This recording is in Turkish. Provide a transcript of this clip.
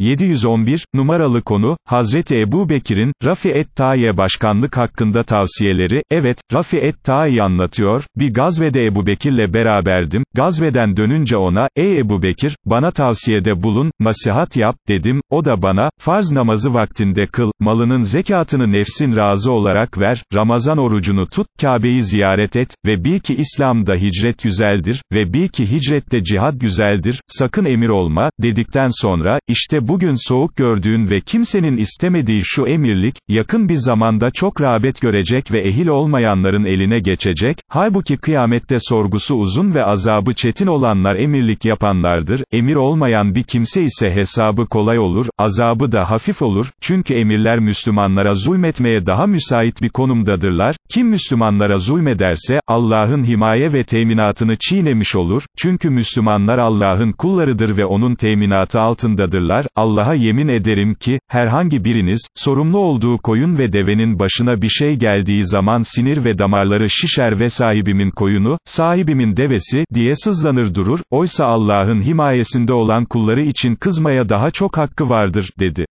711, numaralı konu, Hazreti Ebu Bekir'in, Rafi Ta'iye başkanlık hakkında tavsiyeleri, evet, Rafi Ta'i anlatıyor, bir gazvede Ebu Bekir'le beraberdim, gazveden dönünce ona, ey Ebu Bekir, bana tavsiyede bulun, nasihat yap, dedim, o da bana, farz namazı vaktinde kıl, malının zekatını nefsin razı olarak ver, Ramazan orucunu tut, Kabe'yi ziyaret et, ve bil ki İslam'da hicret güzeldir, ve bil ki hicrette cihad güzeldir, sakın emir olma, dedikten sonra, işte bugün soğuk gördüğün ve kimsenin istemediği şu emirlik, yakın bir zamanda çok rağbet görecek ve ehil olmayanların eline geçecek, halbuki kıyamette sorgusu uzun ve azabı çetin olanlar emirlik yapanlardır, emir olmayan bir kimse ise hesabı kolay olur, azabı da hafif olur, çünkü emirler Müslümanlara zulmetmeye daha müsait bir konumdadırlar, kim Müslümanlara zulmederse, Allah'ın himaye ve teminatını çiğnemiş olur, çünkü Müslümanlar Allah'ın kullarıdır ve onun teminatı altındadırlar, Allah'a yemin ederim ki, herhangi biriniz, sorumlu olduğu koyun ve devenin başına bir şey geldiği zaman sinir ve damarları şişer ve sahibimin koyunu, sahibimin devesi, diye sızlanır durur, oysa Allah'ın himayesinde olan kulları için kızmaya daha çok hakkı vardır, dedi.